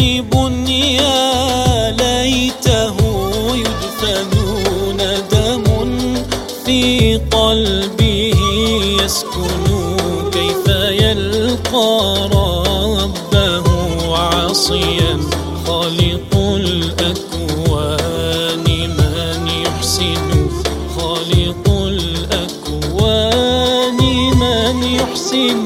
الوطن بنيا ليته يدفن ندم في قلبه يسكن كيف يلقى ربه عاصيا خالق الأكوان من يحسن خالق الأكوان من يحسن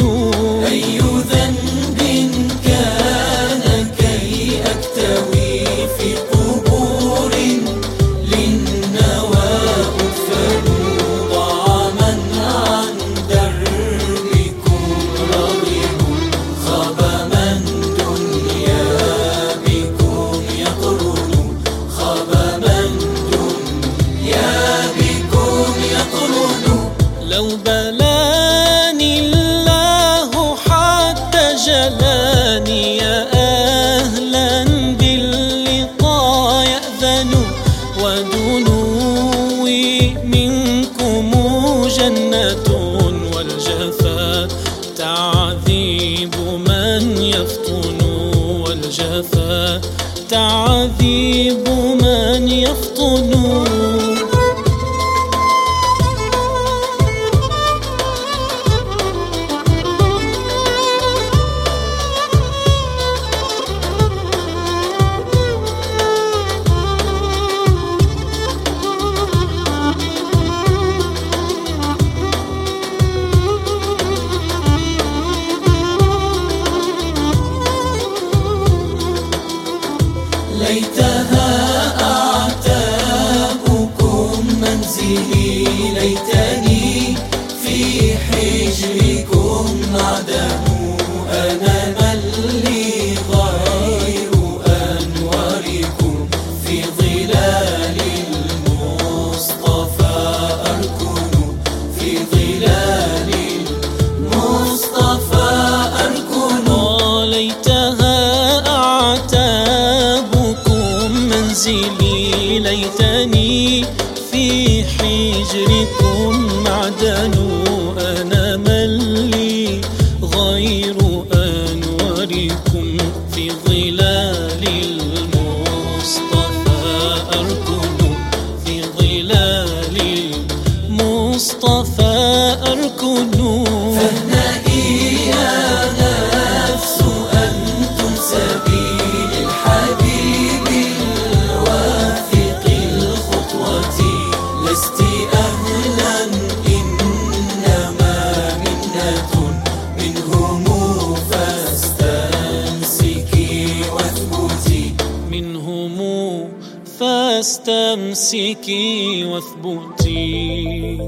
لو بلاني الله حتى جلاني يا أهلا باللقاء يأذن ودنوي منكم جنة والجفا تعذيب من يفطن والجفا تعذيب من يفطن وعدني منهم فاستمسكي فاستمسكي واثبتي.